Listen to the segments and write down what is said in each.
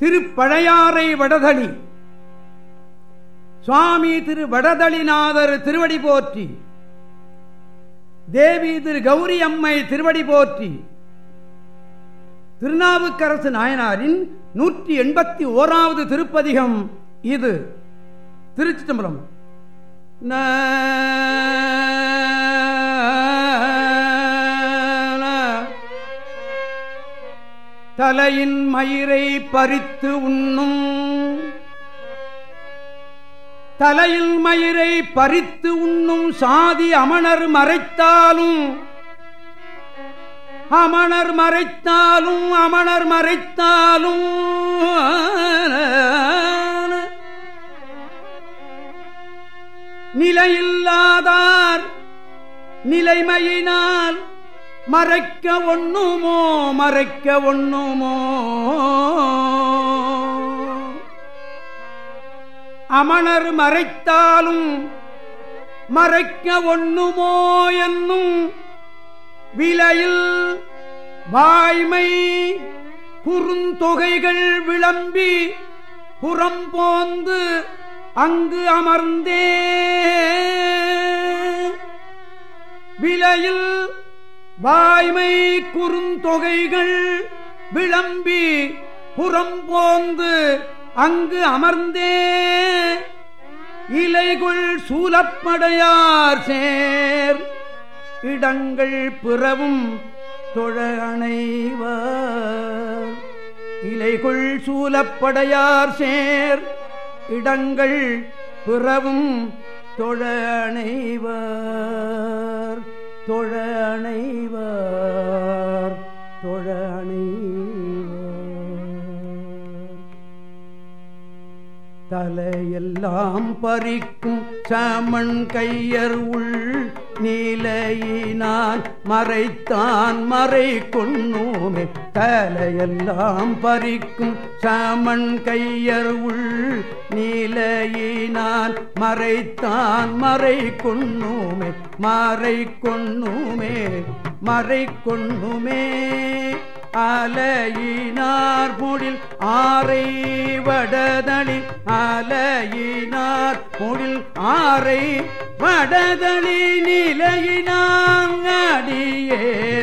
திருப்பழையாறை வடதளி. சுவாமி திரு வடதளிநாதர் திருவடி போற்றி. தேவி திரு கௌரி அம்மை திருவடி போற்றி. திருநாவுக்கரசு நாயனாரின் நூற்றி எண்பத்தி ஓராவது திருப்பதிகம் இது. திருச்சி தம்பரம் தலையின் மயிரை பறித்து உண்ணும். தலையில் மயிரை பறித்து உண்ணும் சாதி அமணர் மறைத்தாலும் அமணர் மறைத்தாலும் அமணர் மறைத்தாலும். நிலையில்லாதார் நிலைமையினால் மறைக்க ஒண்ணுமோ மறைக்க ஒண்ணுமோ? அமணர் மறைத்தாலும் மறைக்க ஒண்ணுமோ என்னும் விலையில் வாய்மை குறுந்தொகைகள் விளம்பி புறம்போந்து அங்கு அமர்ந்தே. விலையில் வாய்மை குறுந்தொகைகள் விளம்பி புறம்போந்து அங்கு அமர்ந்தே. இலைகுள் சூலப்படையார் சேர். இடங்கள் பிறவும் தொழ அணைவர். இலைகுள் சூலப்படையார் சேர். இடங்கள் பிறவும் தொழ தொழ அணைவார் தொழ தலையெல்லாம் பறிக்கும் சாமன் கையர் உள்ள நீலையினான் மறைத்தான் மறை கொன்னோமே. தலையெல்லாம் பறிக்கும் சாமன் கையர் உள் நீலையினான் மறைத்தான் மறை கொன்னோமே. மறை கொண்ணுமே மறை கொண்ணுமே அலையினார் பொழில் ஆரை வடதளி. அலையினார் பொழில் ஆரை வடதளி. நிலையினாங்கடியே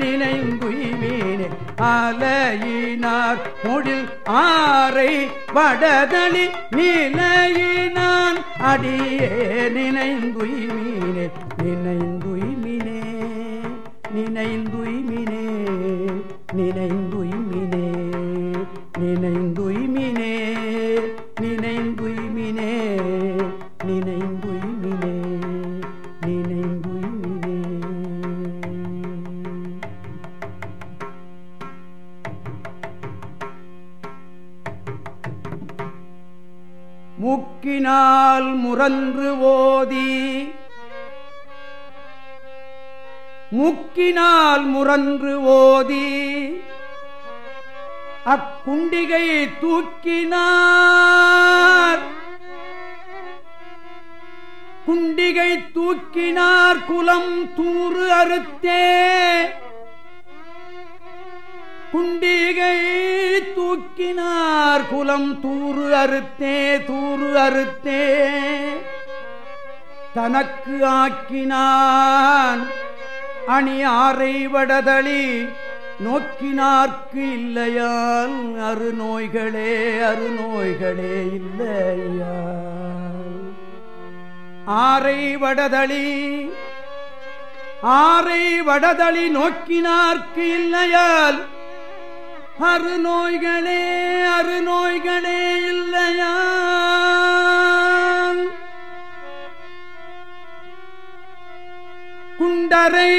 நினைங்குய்மீனே அலையினார் முடில் ஆரை வடதளி. நிலையினான் அடியே நினைந்துய்மீனே நினைந்துய்மினே நினைந்துய்மினே நினைந்துய்மினே நினைந்துய்மினே நினைந்துய்மினே நினைந்துய்மினே நினைந்துய்மினே. முக்கினால் முரன்று ஓதி முக்கினால் முரன்று ஓதி அக்குண்டிகை தூக்கினார். குண்டிகை தூக்கினார் குலம் தூறு அறுத்தே. குண்டிகை தூக்கினார் குலம் தூறு அறுத்தே தூறு அறுத்தே. தனக்கு ஆக்கினான். அணி ஆரை வடதளி நோக்கினார்க்கு இல்லையால் அருநோய்களே அருநோய்களே இல்லையால். ஆரை வடதளி ஆரை வடதளி நோக்கினார்க்கு இல்லையால் அருநோய்களே அருநோய்களே இல்லையால். குண்டரை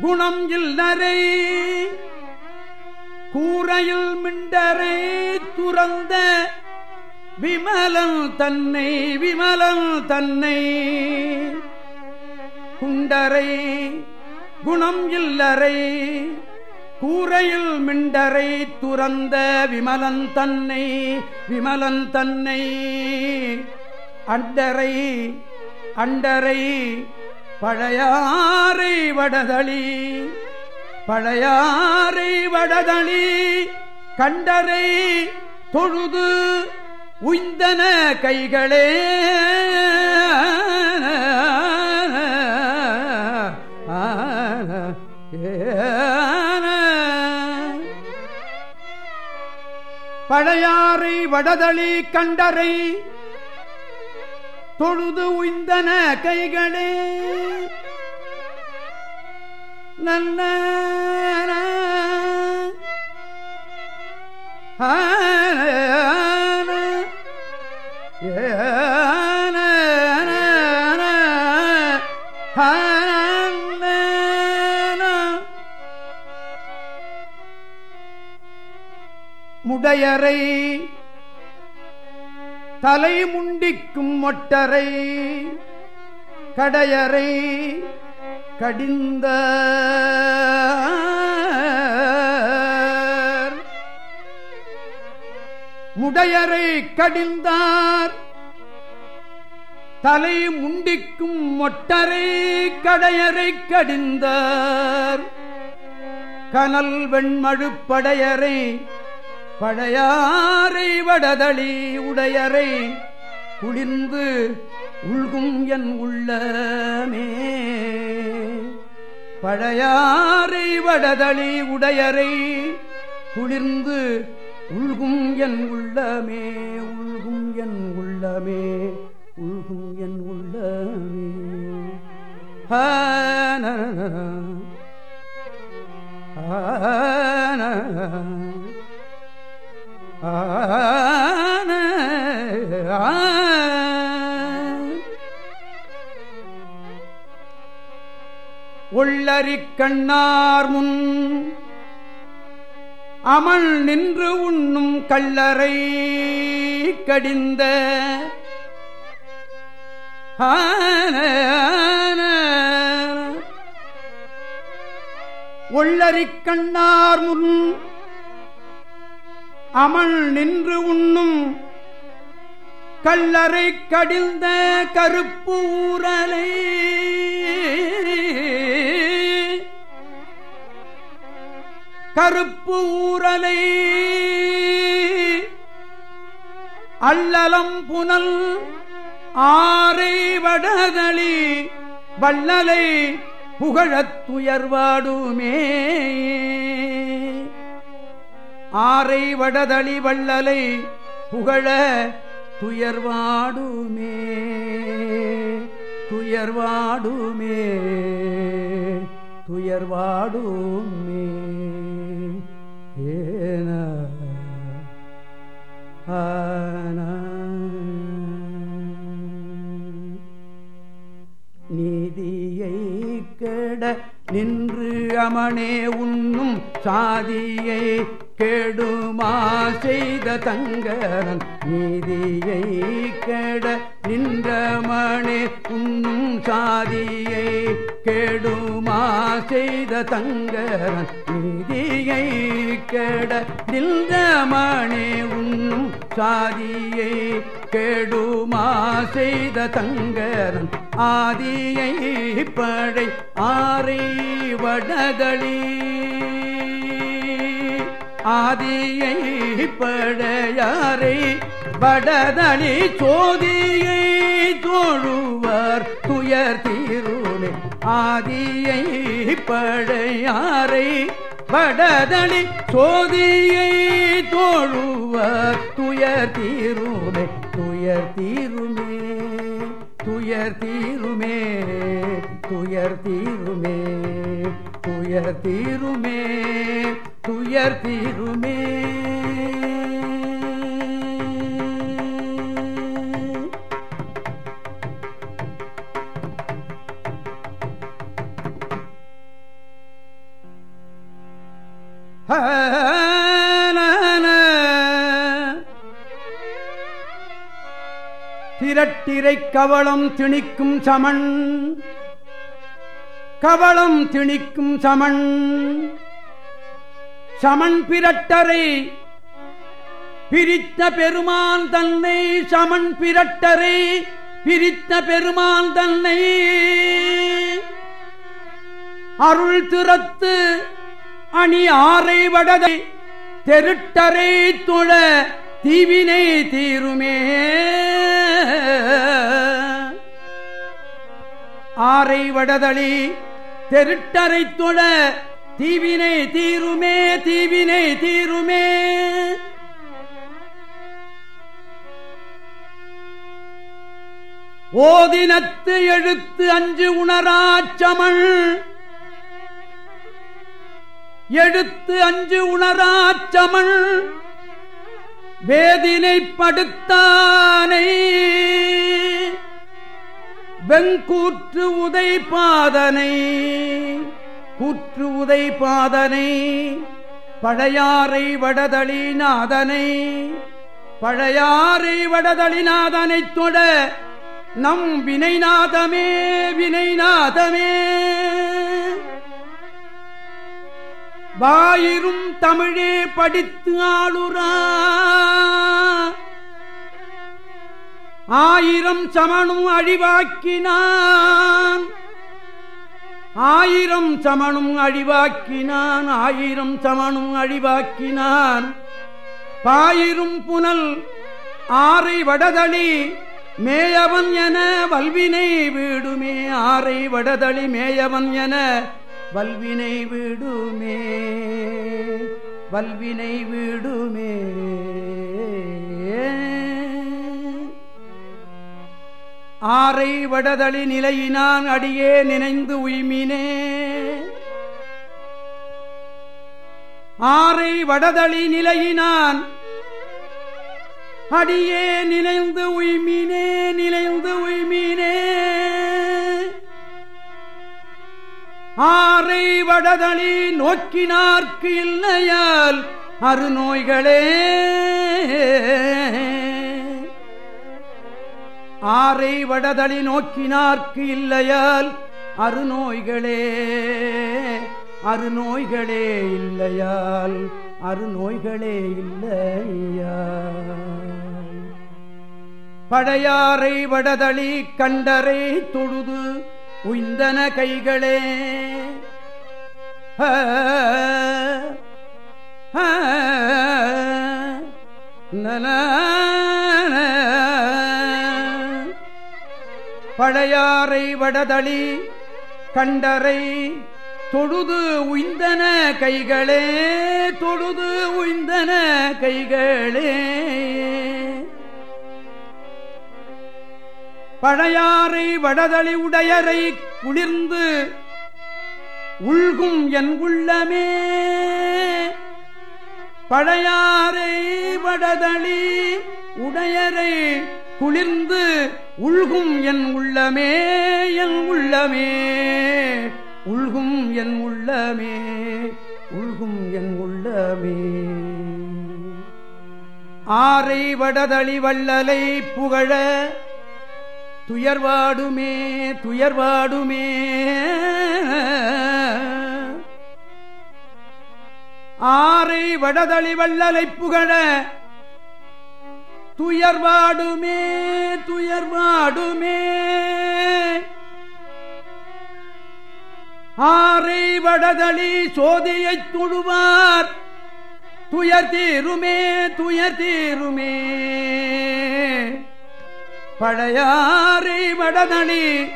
குணம் இல்லரை கூரையில் மிண்டரை துறந்த விமலம் தன்னை விமலம் தன்னை. குண்டரை குணம் இல்லரை கூரையில் மிண்டரை துறந்த விமலன் தன்னை விமலன் தன்னை. அண்டரை அண்டரை பழையாறை வடதளி பழையாறை வடதளி கண்டரை தொழுது உய்ந்தன கைகளே. பழையாறை வடதளி கண்டரை தொழுது உய்ந்தன கைகளே. நல்ல முடையரை தலை முண்டிக்கும் மொட்டரை கடையறை கடிந்த முடையரை கடிந்தார். தலை முண்டிக்கும் மொட்டரை கடையரை கடிந்தார். கனல் வெண்மழுப்படையரை பழையாரை வடதளி உடையரை குளிர்ந்து உள்கும் என் உள்ளமே. பழையாரை வடதளி உடையரை குளிர்ந்து உள்கும் என் உள்ளமே. உள்கும் என் உள்ளமே. உள்கும் என் உள்ளமே. ஆன ஆன கண்ணார் முன் அமல் நின்று உண்ணும் கல்லறை கடிந்த ஒள்ளரிக் கண்ணார் முன் அமல் நின்று உண்ணும். கல்லறை கடிந்த கருப்பு ஊரலை. கருப்பு ஊரலை. அல்லலம் புனல் ஆரை வடதளி. வள்ளலை புகழத் துயர்வாடுமே. ஆரை வடதளி வள்ளலை புகழ துயர்வாடுமே துயர்வாடுமே துயர்வாடுமே. ஏன நீதியை கெட நின்று அமனே உண்ணும் சாதியை கெடுமா செய்த தங்கரன் நீதியை கெட நின்ற நின்றமனே உண்ணும் சாதியை கெடுமா செய்த தங்கரன் நீதியை கெட நின்ற நின்றமனே உண்ணும் சாதியை கெடுமா செய்த தங்கரன் ஆதியை படை ஆறை வடதளி ஆதியை படையாரை வடதளி சோதியை தோழுவர். துயர் தீருமே ஆதியை படையாரை வடதளி சோதியை தோழுவர். துயர் தீருமே துயர் தீருமே துயர் தீருமே துயர் தீருமே துயர் தீருமே. துயர் தீருமே. திரட்டிரை கவளம் திணிக்கும் சமன். கவளம் திணிக்கும் சமன். சமன் பிரட்டரை பிரித்த பெருமான் தன்னை சமன் பிரட்டரை பிரித்த பெருமான் தன்னை அருள் திறத்து அணி ஆரை வடதை தெருட்டரை தொழ தீவினை தீருமே. ஆரை வடதளி தெருட்டரை தொழ தீவினை தீருமே தீவினை தீருமே. ஓதினத்து எழுத்து அஞ்சு உணராச்சமள் எழுத்து அஞ்சு உணராச்சமள் வேதினை படுத்தானை. வெங்கூற்று உதைபாதனை பாதனை. கூற்று உதை பாதனை பழையாறை வடதளிநாதனை பழையாறை வடதளிநாதனை தொட நம் வினைநாதமே வினைநாதமே. வாயிரும் தமிழே படித்து ஆளுரா ஆயிரம் சமணும் அழிவாக்கினான். ஆயிரம் சமணும் அழிவாக்கினான் ஆயிரம் சமணும் அழிவாக்கினான். பாயிரும் புனல் ஆரை வடதளி மேயவன் என வல்வினை வீடுமே. ஆரை வடதளி மேயவன் என வல்வினை வீடுமே. வல்வினை வீடுமே. ஆரை வடதளி நிலையினான் அடியே நினைந்து உய்மினே. ஆரை வடதளி நிலையினான் அடியே நினைந்து உய்மினே நினைந்து உய்மினே. ஆரை வடதளி நோக்கினார்க்கு இல்லையால் அருநோய்களே ஆரை வடதளி நோக்கினார்க்கு இல்லையால் அருநோய்களே அருநோய்களே இல்லையால் அருநோய்களே இல்லையா படையாரை வடதளி கண்டரை தொழுது உய்ந்தன கைகளே நல பழையாறை வடதளி கண்டரை தொழுது உய்ந்தன கைகளே தொழுது உய்ந்தன கைகளே. பழையாறை வடதளி உடையரை குளிர்ந்து உள்கும் என் உள்ளமே. பழையாறை வடதளி உடையரை குளிர்ந்து உள்கும் என் உள்ளமே என் உள்ளமே. உள்கும் என் உள்ளமே உள்கும் என் உள்ளமே. ஆரை வடதளி வள்ளலை புகழ துயர்வாடுமே துயர்வாடுமே. ஆரை வடதளி வள்ளலை புகழ துயர்வாடுமே துயர்வாடுமே. ஆரை வடதளி சோதியை தொழுவார். துயர் தீருமே துயர் தீருமே. பழையாரை வடதளி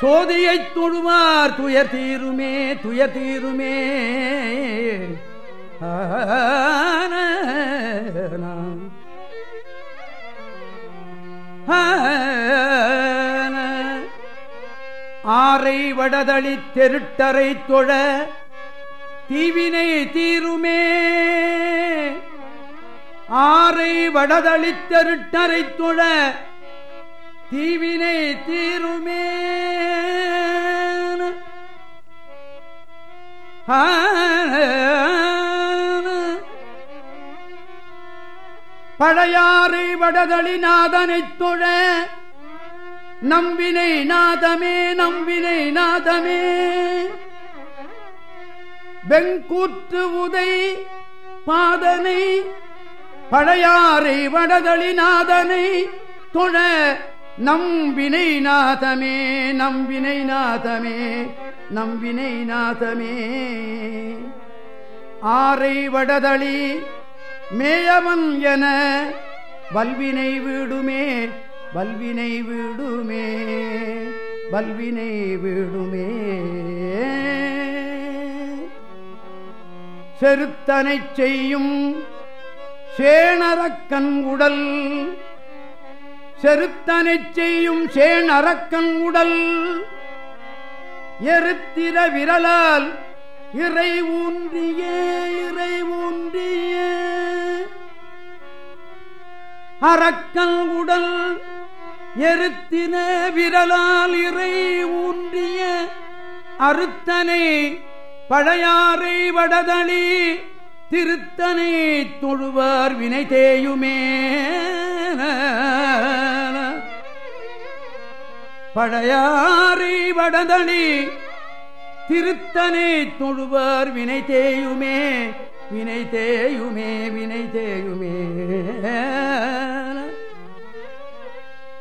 சோதியை தொழுவார். துயர் தீருமே துயர் தீருமே. வடதளி தெருட்டரை தொழ தீவினை தீருமே. ஆரை வடதளி தெருட்டரை தொழ தீவினை தீருமே. பழையாறை வடதளி நாதனைத் தொழ நம்பினை நாதமே நம்பினை நாதமே. வெங்கூற்று உதை பாதனை பழையாறை வடதளி நாதனை தொழ நம்பினை நாதமே நம்பினை நாதமே நம்பினை நாதமே. ஆரை வடதளி மேயவன் என வல்வினை வீடுமே. வல்வினை விடுமே வல்வினை விடுமே. செருத்தனை செய்யும் சேணரக்கன் உடல் செருத்தனை செய்யும் சேணரக்கன் உடல் எருத்திர விரலால் இறை ஊன்றியே இறை ஊன்றிய. அரக்கல் உடல் எருத்தின விரலால் இறை ஊன்றிய அறுத்தனை பழையாறை வடதளி திருத்தனை தொழுவார் வினை தேயுமே. பழையாறை வடதளி திருத்தனை தொழுவார் வினை தேயுமே. வினை தேயுமே வினை தேயுமே.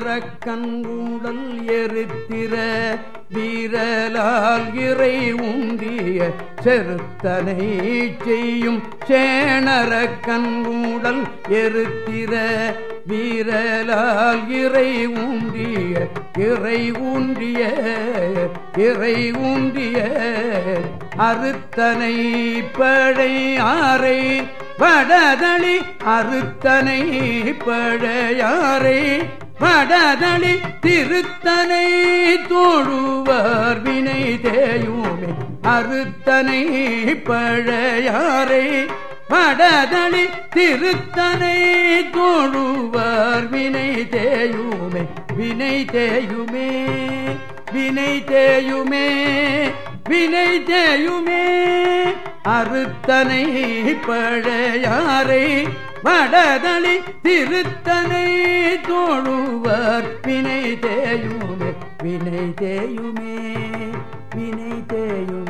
கனரக்கன் உடல் எரித்திர வீரலால் இறை உந்திய செருத்தனை செய்யும் சேணரக்கண்கூடல் எருத்திர வீரலால் இறை ஊன்றிய இறை ஊன்றிய இறை ஊன்றிய அறுத்தனை பழை படதளி அறுத்தனை பழையாரை படதளி திருத்தனை தோழுவார் வினை தேயுமே. அறுத்தனை பழையாரை படதளி திருத்தனை தோழுவார் வினை தேயுமே. வினை தேயுமே வினை தேயுமே வினை தேயுமே. அறுத்தனை பழையாரை வடதளி திருத்தனை தோழுவர். வினை தேயுமே வினை தேயுமே வினை தேயுமே.